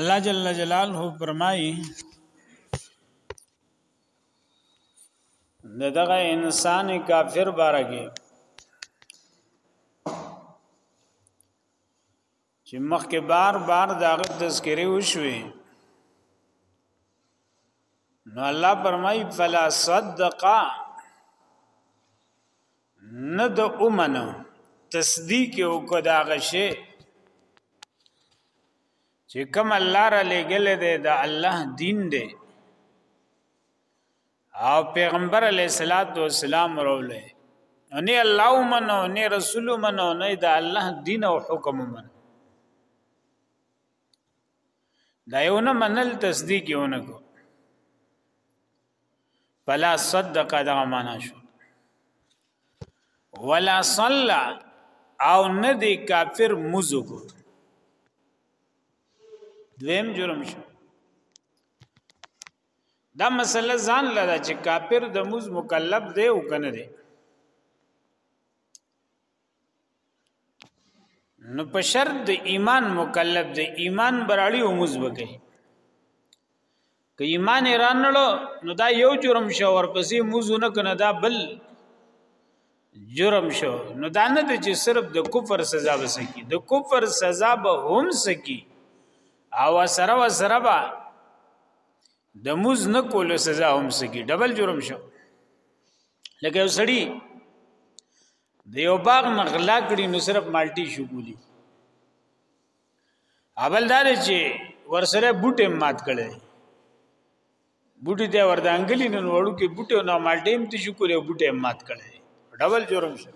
الله جل جلاله فرمایي دغه انسان کافر بارګي چې مخکې بار بار داغه تذکره وشوي نو الله فرمای فلا صدقا نه د اومنه تصدیق او کدا غشه چې کوم الله را لګل دی د الله دین دی او پیغمبر علی صلوات و سلام وروله نه الله منو نه رسول منو نه د الله دین او حکم منو دا یو نه منل تصدیق یو نه کو فلا صدق دا معنا شو ولا صلى او نه دی کافر موزو کو دویم جرم شو دا مسله ځان لره چې کافر د موز مکلف دی او کنه دی نو په شرط د ایمان مکلف دی ایمان براړي او مزبکه که ایمان رانړو نو دا یو جرم شو ورپسې موزو نه کنه دا بل جرم شو نو دا نه د چې صرف د کفر سزا وسکی د کفر سزا به هم سکی او سره و سره به د موز نه کولو سزا هم سکی ډبل جرم شو لکه یو سړی د یو باغ نه غلا کړي نو صرف مالټي شګولي اول دا چې ورسره بوټي مات کړي بوټي ته وردانګلی نن وړو کې بوټي او نه مالټي هم ته شکولې بوټي مات کړي ډبل جرم شو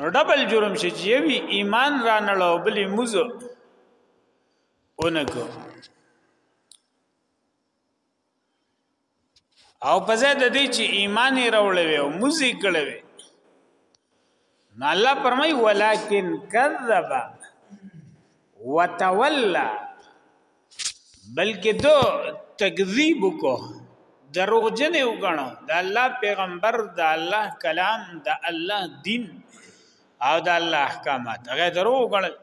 نو ډبل جرم شي چې وی ایمان را نړو بلې موزه اونکو او په ځای د دې چې ایمان یې راوړی وي او موزي کړی وي نو الله فرمای ولکن کذب وتولى بلکې دو تکذیب کو دروغجن یو غنو د الله پیغمبر د الله کلام د الله دین او د الله احکامات هغه درو غنل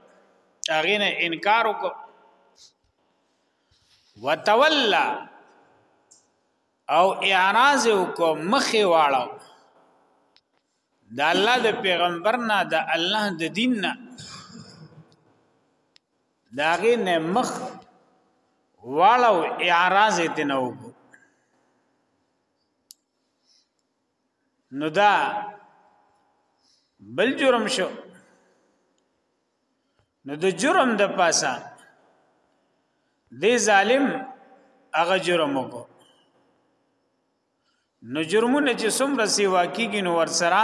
هغه نه انکار وکړ وتولى او اعراض وکړو مخې واړو د الله د پیغمبر نه د الله د دین نه داغه نه مخ واړو اعراض ته نه وکړو نو دا بل جرم شو نو د جرم د پاسه دی ظالم هغه جرم وکړو نو جرمونه چې څومره سی واقعي نو ورسره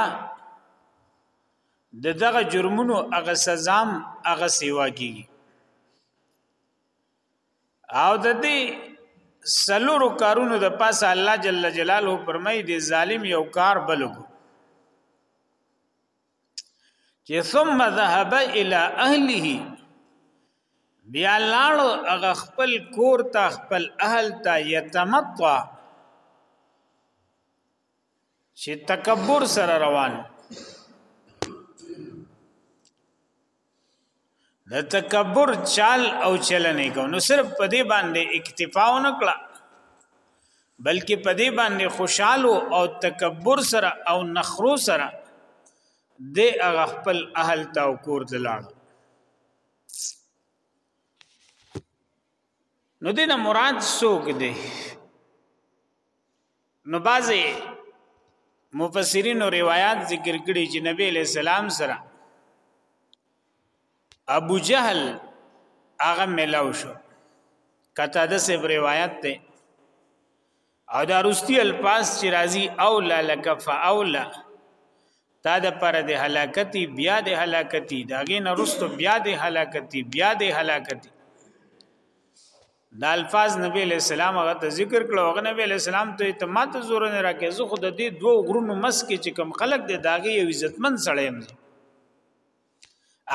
د دغه جرمونو هغه سزام هغه سی واقعي او د دې سلورو کارونو د پاسه الله جل جلاله فرمایي دی ظالم یو کار بلګو چې ثم ذهب الى اهله بیا لاړو هغه خپل کور ته خپل اهل ته یتمطع چې تکبر سره روان د تکبر چال او چلنې کو نو صرف په دې باندې اکتفا و نکړه بلکې په دې باندې خوشاله او تکبر سره او نخرو سره د هغه خپل اهل ته او کور ته لاړ نو دینه مراد څوک دی نو بازي مفسرین او روایت ذکر کړي چې نبی علیہ السلام سره ابو جهل هغه ملاو شو کته د سب روایت ده او دا رستی الفاظ چې راځي اولا لک فاولا تا د پر د هلاکتی بیا د هلاکتی داګه نه رستو بیا د هلاکتی بیا د هلاکتی دا الفاظ نبی علیہ السلام هغه ته ذکر کړو هغه نبی علیہ السلام ته اعتماد زور نه راکې زه خود دې دوه غرونو مس کې چې کم خلق دې داغي یو عزتمن سړی يم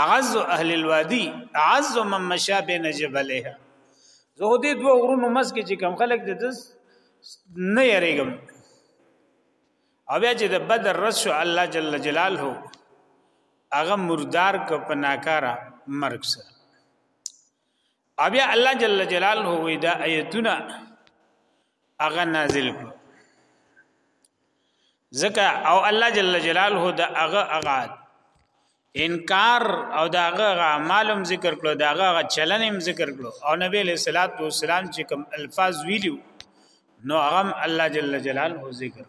اعز اهل الوادی اعز من مشى بين جبلها زه دې دوه غرونو مس کې چې کم خلق دې دس نه یریګم او بیا چې د بدر رس شو الله جل جلاله هغه مردار ک پناکارا مرګ سره ابي الله جل جلاله وی دا آیتونه اغه نازل کړو زکه او الله جل جلاله دا اغه اغه انکار او دا اغه معلوم ذکر کړو دا اغه چلن هم ذکر کړو او نبی له صلوات و سلام چې کوم الفاظ ویلو نو هغه الله جل جلاله ذکر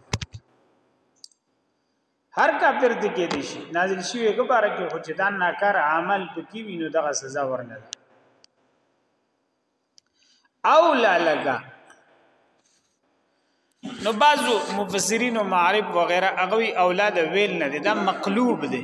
هر کافر دې کې دي شي نازل شي یو بار کې خو چې دا ناکار عمل پکې وینو دغه سزا ورنه ده او لا لگا نو بعضو مفسرین او معارف وغیرہ اغوی اولاد ویل نه دي دا مقلوب دي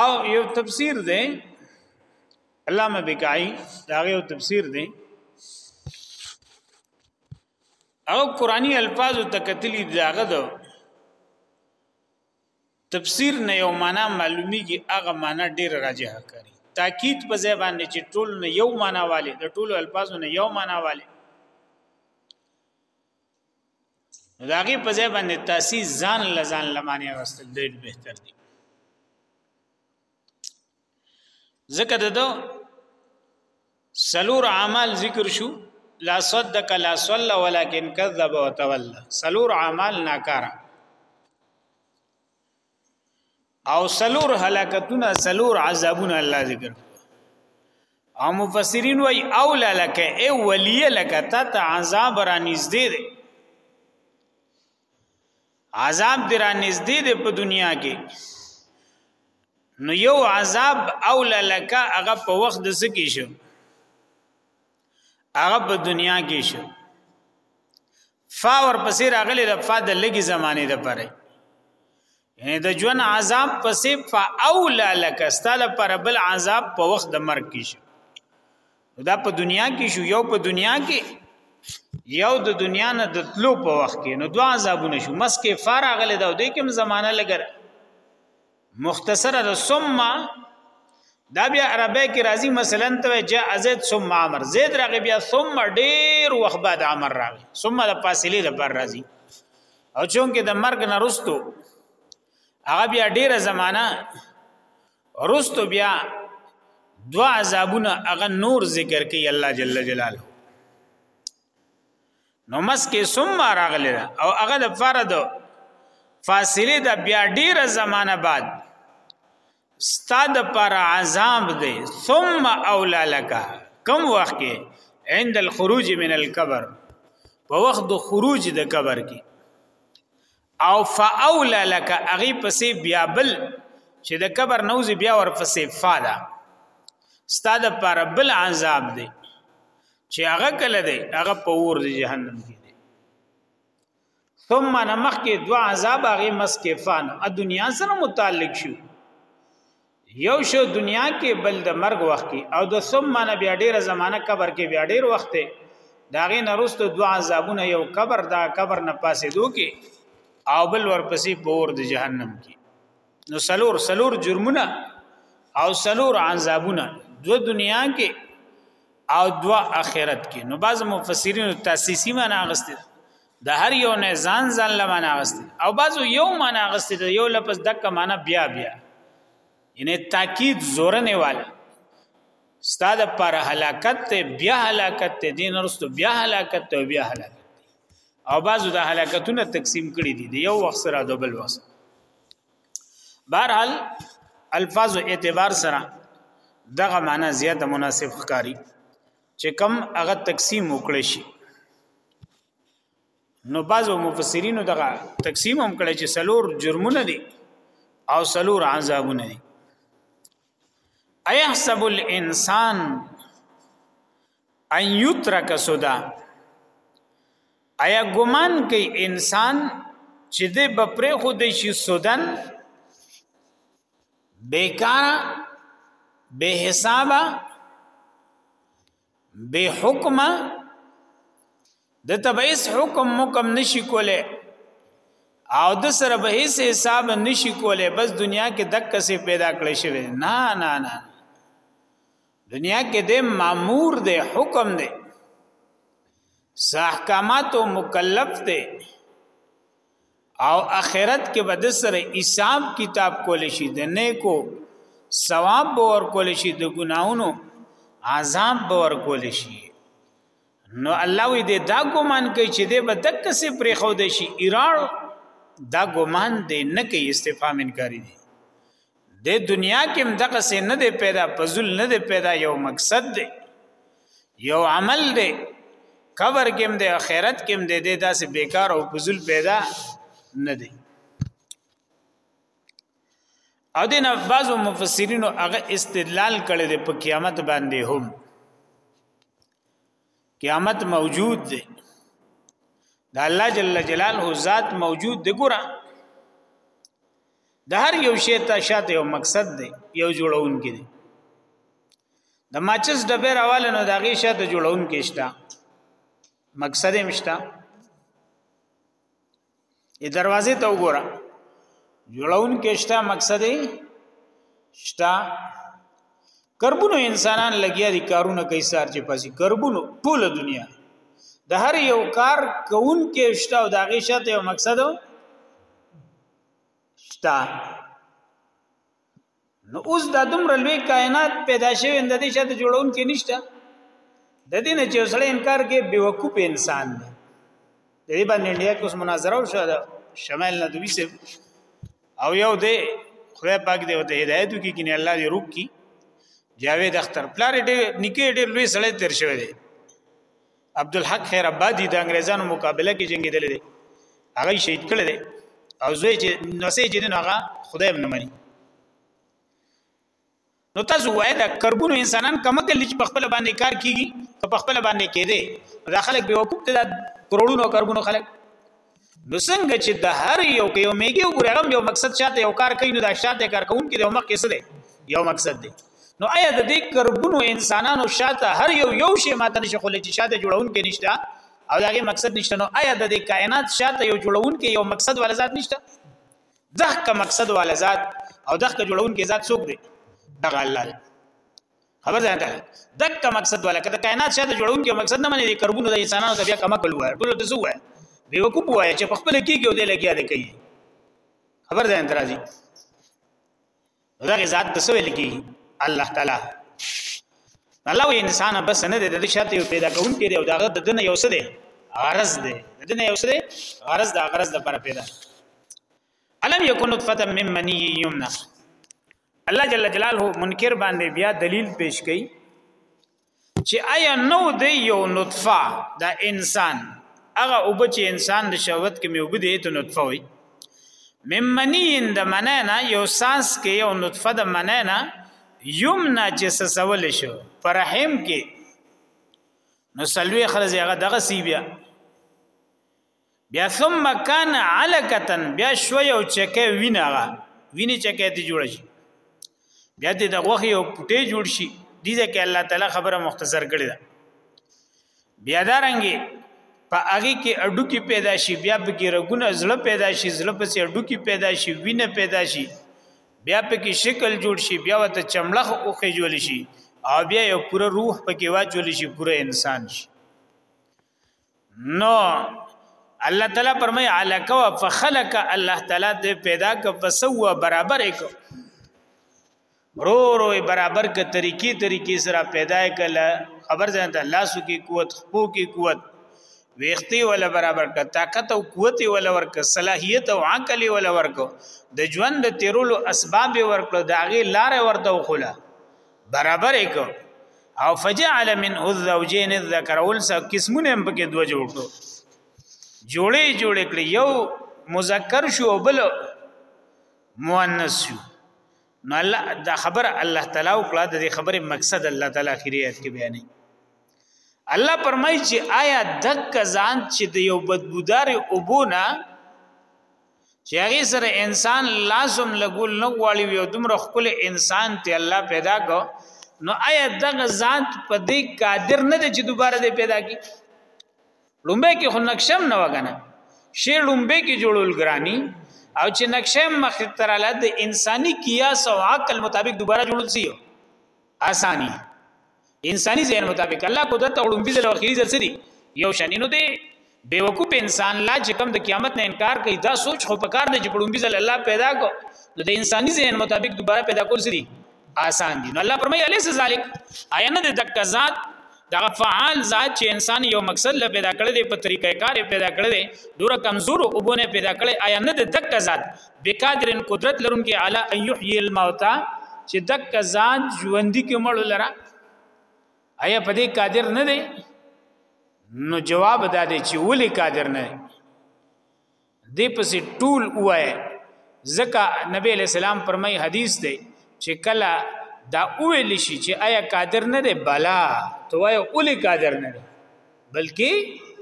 او یو تفسیر دی علامه بکای دا یو تفسیر دی او قرآنی الفاظ تکتلی داغه دو تفسیر نه یو معنا معلومیږي هغه معنا ډیر راجح کړي تاکید په ځای باندې چې ټول نه یو معنا والے د ټولو الفاظو نه یو معنا والے نو داغي په ځای باندې تاسو ځان لزان لمانه واستل ډېر بهتر دی ذکر دته سلور اعمال ذکر شو لا صدق لا صلى ولكن كذب وتولى سلور اعمال ناکارا او سلور هلاکتونه سلور عذابونه الله ذکر او مفسرین وای اولا لک ای ولی لک تا ته عذاب را نږدې دی عذاب دی را نږدې دی په دنیا کې نو یو عذاب اولا لک هغه په وخت د سکی شو هغه په دنیا کې شو فا ور پسې راغلی د فا د لګي زمانه د پره یعنی د ژوند عذاب پسې فاولا لک استل پر بل عذاب په وخت د مرګ کې شو دا په دنیا کې شو یو په دنیا کې یو د دنیا نه د تلو په وخت کې نو دوا عذابونه شو مسکه فارغله دا د کوم زمانہ لګره مختصره د ثم دا بیا عربی کې راځي مثلا ته جاء زید ثم امر زید راغی بیا ثم ډیر وخت بعد امر راغی ثم د فاصله لپاره راځي او چونکه د مرګ نه رستو هغه بیا ډیره زمانہ رستو بیا دوا عذابونه هغه نور ذکر کوي الله جل جلاله نو مسکه ثم راغلی او هغه د فرد فاصله د بیا ډیره زمانہ بعد ستا د پر عذاب دی ثم اولا لك کم وخت کې عند الخروج من القبر په وخت د خروج د قبر کې او فاولا لك اغي پسې بیا بل چې د قبر نوز بیا ور پسې فاده ستا د پر بل عذاب دی چې هغه کله دی هغه په ور د جهنم کې دی ثم نمخ کې دوا عذاب هغه مسکفان ا دنیا سره متعلق شو یو شو دنیا کې بل د مرګ وخت کې او د ثم نه بیا ډیره زمانہ قبر کې بیا ډیر وخت دی داغه نرست دوا عذابونه یو قبر دا قبر نه پاسې دوکي او بل ورپسې پور د جهنم کې نو سلور سلور جرمونه او سلور عذابونه دو دنیا کې او دو آخرت کې نو بعض مفسرین تاسیسی معنا غسته د هر یو نه ځان ځان لمانه غسته او بعض یو معنا غسته یو لفظ دک معنا بیا بیا ینه تاکید زورنه والا استاد پر هلاکت ته بیا هلاکت ته دین ورستو بیا هلاکت ته بیا هلاکت او بعضو د هلاکتونه تقسیم کړي دي یو وخت سره د بل وخت بهرحال الفاظ او اعتبار سره دغه معنا زیاته مناسب ښکاری چې کم هغه تقسیم وکړي شي نو بعضو مفسرینو دغه تقسیم هم کړی چې سلور جرمونه دي او سلور عذابونه دي ايحسب الانسان ان یترک سودا ایا ګمان کوي انسان چې د بپره خو د شي سودن بیکار به حسابه به حکمه د تبعیس حکم مکم نشي کوله او د سره به هیڅ حساب نشي کوله بس دنیا کې دک څه پیدا کړی شوی نه نه نه دنیا کې د مامور دی حکم دی ساحکامات او مکلف دی او اخرت کې به د سره حساب کتاب کول شي د نیکو ثواب به ور کول شي د ګناونو عذاب به ور کول شي نو الله وی دې دا ګمان کوي چې دې به دک سي پرې خو دې شي ایران دا ګمان دې نه کوي استفهام انکاری دي د دنیا کې هم دغه څه نه دی پیدا پزول نه دی پیدا یو مقصد دی یو عمل دی قبر کې هم دی آخرت کې هم دی د داسې بیکار او پزول پیدا نه دی او د نفاذ مفسرین هغه استدلال کړي د په قیامت باندې هم قیامت موجود دی د الله جل جلاله ذات موجود دی ګره د هر یو شی ته شاته یو مقصد دی یو جوړون کې دی د ماچس ډبه راواله نو داغه شاته جوړون کې شته مقصد یې مشته ای دروازې ته وګوره جوړون کې شته مقصد یې شته کربونو انسانان لګیا دي کارونه کوي سار چې پاسي کربونو ټول دنیا د هر یو کار کوون کې شته او داغه شاته یو مقصد دی شتا نو اوس د دومره لوی کائنات پیدا شوی د دې شته جوړون کې نشته د دې نه چې سړی انکار کې بیوقوف انسان دی د دې باندې انډیا کې اوس مناظره وشو دا شمال ندوی سه او یو دی خدای پاک دی او ته هدایت کی کینه الله دې روک کی جاوید اختر پلار دې نکې دې لوی سړی تیر شوی دی عبدالحق خیر آبادی د انګريزانو مقابله کې جنگیدل دي هغه شهید کړي دي او زوی چې نسې چې نه هغه خدای هم نه مني نو تاسو وای دا کربونو انسانان کم کلی چې په خپل باندې کار کیږي که په خپل باندې کېده دا خلک به وکړي دا کروڑونو کربونو خلک نو څنګه چې د هر یو کې یو میګي وګوري هغه یو مقصد شاته یو کار کوي نو دا شاته کار کوون کې یو مخ کې څه دی یو مقصد دی نو آیا د دې کربونو انسانانو شاته هر یو یو شی ماته نشي خولې چې شاته جوړون کې نشته او داغه مقصد نشته نو آیا د دې کائنات شاته یو جوړون کې یو مقصد ولا ذات نشته دغه مقصد ولا ذات او دغه جوړون کې ذات څوک دی دغه الله دی خبر ځان کړه دک مقصد ولا کته کائنات شاته جوړون کې مقصد نه مني کربونو د انسانانو ته بیا کما کول وای ټول ته زوه به وکوپ وای چې په خپل کېږي او د لګیا دی کوي خبر ځان ترازی دغه ذات د سوې لګي الله تعالی الله وی انسان بس نه د دې شاته یو پیدا کون کې دی او داغه د دنیا یو څه دی غرض دی د دنیا یو څه دی غرض د غرض لپاره پیدا الم یکن نطفه من منی یمنا الله جل جلاله منکر باندې بیا دلیل پیش کړي چې آیا نو د یو نطفه د انسان هغه او بچ انسان د شهوت کې میوب دی ته نطفه وي من منی د منانا یو سانس کې یو نطفه د منانا یمنا چې سسول شو پر رحم کې نو سلوي خرز هغه دغه سی بیا بیا ثم کان علقتن بیا شو یو چکه وینغه ویني چکه ته جوړ شي بیا ته د غوخي او پټي جوړ شي دي ځکه الله تعالی خبره مختصر کړی ده بیا دارنګي په هغه کې اډو کې پیدا شي بیا په کې رګونه زړه پیدا شي زړه په سي اډو کې پیدا شي وینه پیدا شي بیا په کې شکل جوړ شي بیا وته چمړخ اوخه جوړ شي او بیا یو پوره روح په کې واچول شي پوره انسان شي نو الله تعالی فرمای علک و فخلق الله تعالی ته پیدا ک فسوا برابر ک رو رو برابر ک طریقې طریقې سره پیدا کله خبر ځان ته الله سو کې قوت خو کې قوت ویختی ولا برابر ک طاقت او قوت ولا ورک صلاحیت او عقل ولا ورک د ژوند تیرولو اسباب ورک داغه لار ورته وخوله برابر کو او فجعل من الزوجين الذكر والانثى قسمونه هم پکې دوه جوړ کړو جوړې جوړې کړې یو مذکر شو او بل مؤنث شو نو الله دا خبر الله تعالی او کړه د خبره مقصد الله تعالی اخیری ایت کې بیانې الله پرمای چې آیا دک ځان چې د یو بدبودار اوبونه چې هغه سره انسان لازم لګول نه غواړي یو دومره خپل انسان ته الله پیدا کو نو آیا دغه ذات په دې قادر نه دی چې دوباره دې پیدا کی لومبه کې خو نقشم نه وګنه شی لومبه کې جوړول ګرانی او چې نقشه مخ تر له د انساني قیاس او عقل مطابق دوباره جوړول سی اسانی انساني ذهن مطابق الله قدرت او لومبي ځل او اخیری ځل سدي یو شان نو دی بیوقوف انسان لا چې کوم د قیامت نه انکار کوي دا سوچ خو په کار دی چې لومبي ځل الله پیدا کو نو د انساني ذهن مطابق دوباره پیدا کول سدي آسان دي نو الله فرمایي الیس ذالک آیا نه د دک ذات دا فعال ذات چې انسان یو مقصد له پیدا کړی دی په طریقې کار پیدا کړی دی ډوره کمزور وبونه پیدا کړی آیا نه د دک ذات بقادر قدرت لرونکي علی ان یحیی الموتى چې دک ځان ژوندۍ کې مړ لره آیا په دې قادر نه دی نو جواب دا دی چې ولی قادر نه دی دې پسې ټول وای زکه نبی علیہ السلام فرمای حدیث دی چې کله دا اویل شي چې آیا قادر نه دی بلا تو وای اولی قادر نه دی بلکې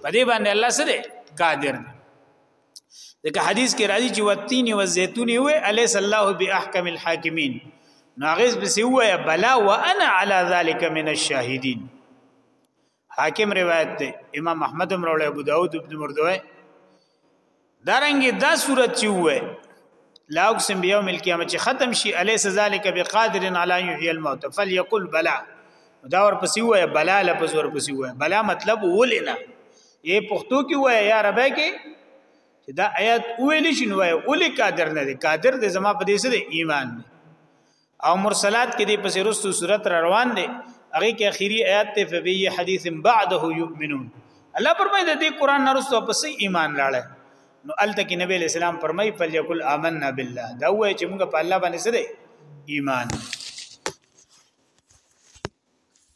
په دې باندې الله سره قادر دی دغه حدیث کې راځي چې وتین او زيتون وي الیس الله باحکم الحاکمین ناغز بسی وای بلا وانا علی ذلک من الشاهدین حاکم روایت ده امام احمد امرول ابو داود ابن مردوی دارنګي دا صورت چې وای لا اقسم بيوم القيامه چې ختم شي الیس ذلک بقادر علی یحیی الموت فلیقل بلا دا ور پسې وای بلا لپس ور پسې وای بلا مطلب ولنه یې پښتو کې وای یا عربی کې چې دا آیات ویل شي نو وای اولی قادر نه دی قادر دی زما په دې سره ایمان دی او مرسلات کې دې پسې رستو صورت را روان دي هغه کې اخیری آیات ته فبی حدیث بعده یؤمنون الله پرمای دې قران نرسو پس ایمان لاړه نو الته کې نبی اسلام پرمای فلیکل آمنا بالله دا وای چې موږ په الله باندې سره ایمان دی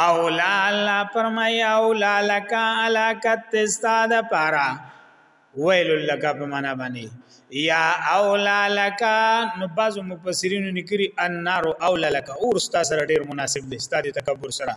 او لا الله فرمایا او لا لک علاکت استاد پارا ویل لک په معنا باندې یا او لا لک نو بعض مفسرین نکری النار او لا لک اور ستا سره ډیر مناسب دی استاد تکبر سره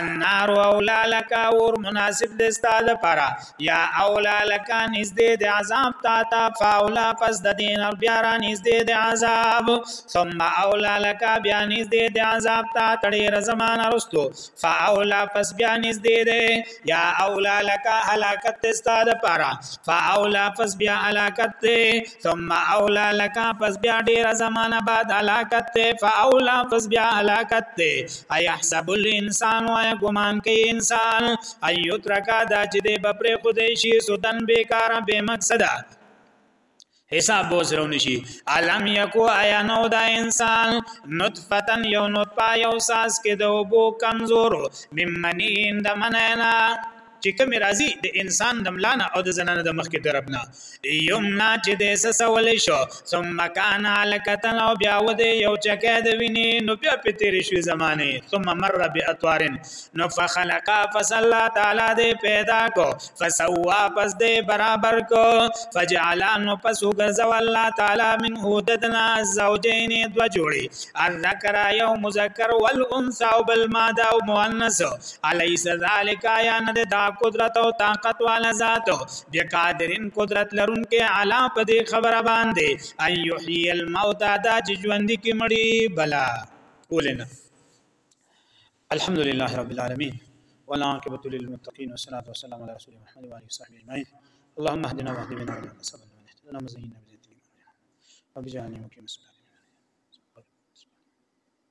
النار او لا لک اور مناسب دی استاد پارا یا اولا لکا نزدې د عذاب تا تا فاولا پس د دین بیا را نزدې د عذاب ثم اولا لکا بیا نزدې د عذاب تا تړې رزمان رستو فاولا پس بیا نزدې ده یا اولا لکا هلاکت استاد پارا فاولا پس بیا هلاکت ده ثم اولا لك پس بیا ډیر زمانہ بعد علاقت ته فاولا پس بیا علاقت ته ايحسب الانسان وای ګمان کوي انسان ايترکا دا چې دی بپر خدای شي سودن بیکار به مقصد حساب بو سره نشي علم یکو آیا نو دا انسان نطفتن یو نطفه یو ساس کې د وبو کمزور ممنین د منینا چې کومې راځي د انسان د ملا نه او د زنانه د مخکې طرف نه یمنا چې د سسول شو ثم کان علقتن او بیا و د یو چکه د وینې نو بیا په تیر شوی زمانه ثم مر باطوارن نو فخلق فصلا تعالی دې پیدا کو فسوا پس دې برابر کو فجعلان پس وګرځو الله تعالی من هوددنا زوجین دو جوړي الذکر یو مذکر والانثى او بالماده او مؤنث الیس ذالک آیا نه ده دا قدرت او طاقت والا ذات بقادرین قدرت لرونکې علا په دې خبره باندې ان یحیی الموت دا چې ژوند کې مړی بلا ولنه الحمدلله رب العالمین والعاقبة للمتقین والصلاة والسلام علی رسول محمد وعلى وصحبه اجمعین اللهم اهدنا واهد بنا ولا نسب لنا اهدنا مزينا بذات الإيمان وبجعلني مقيم الصلاة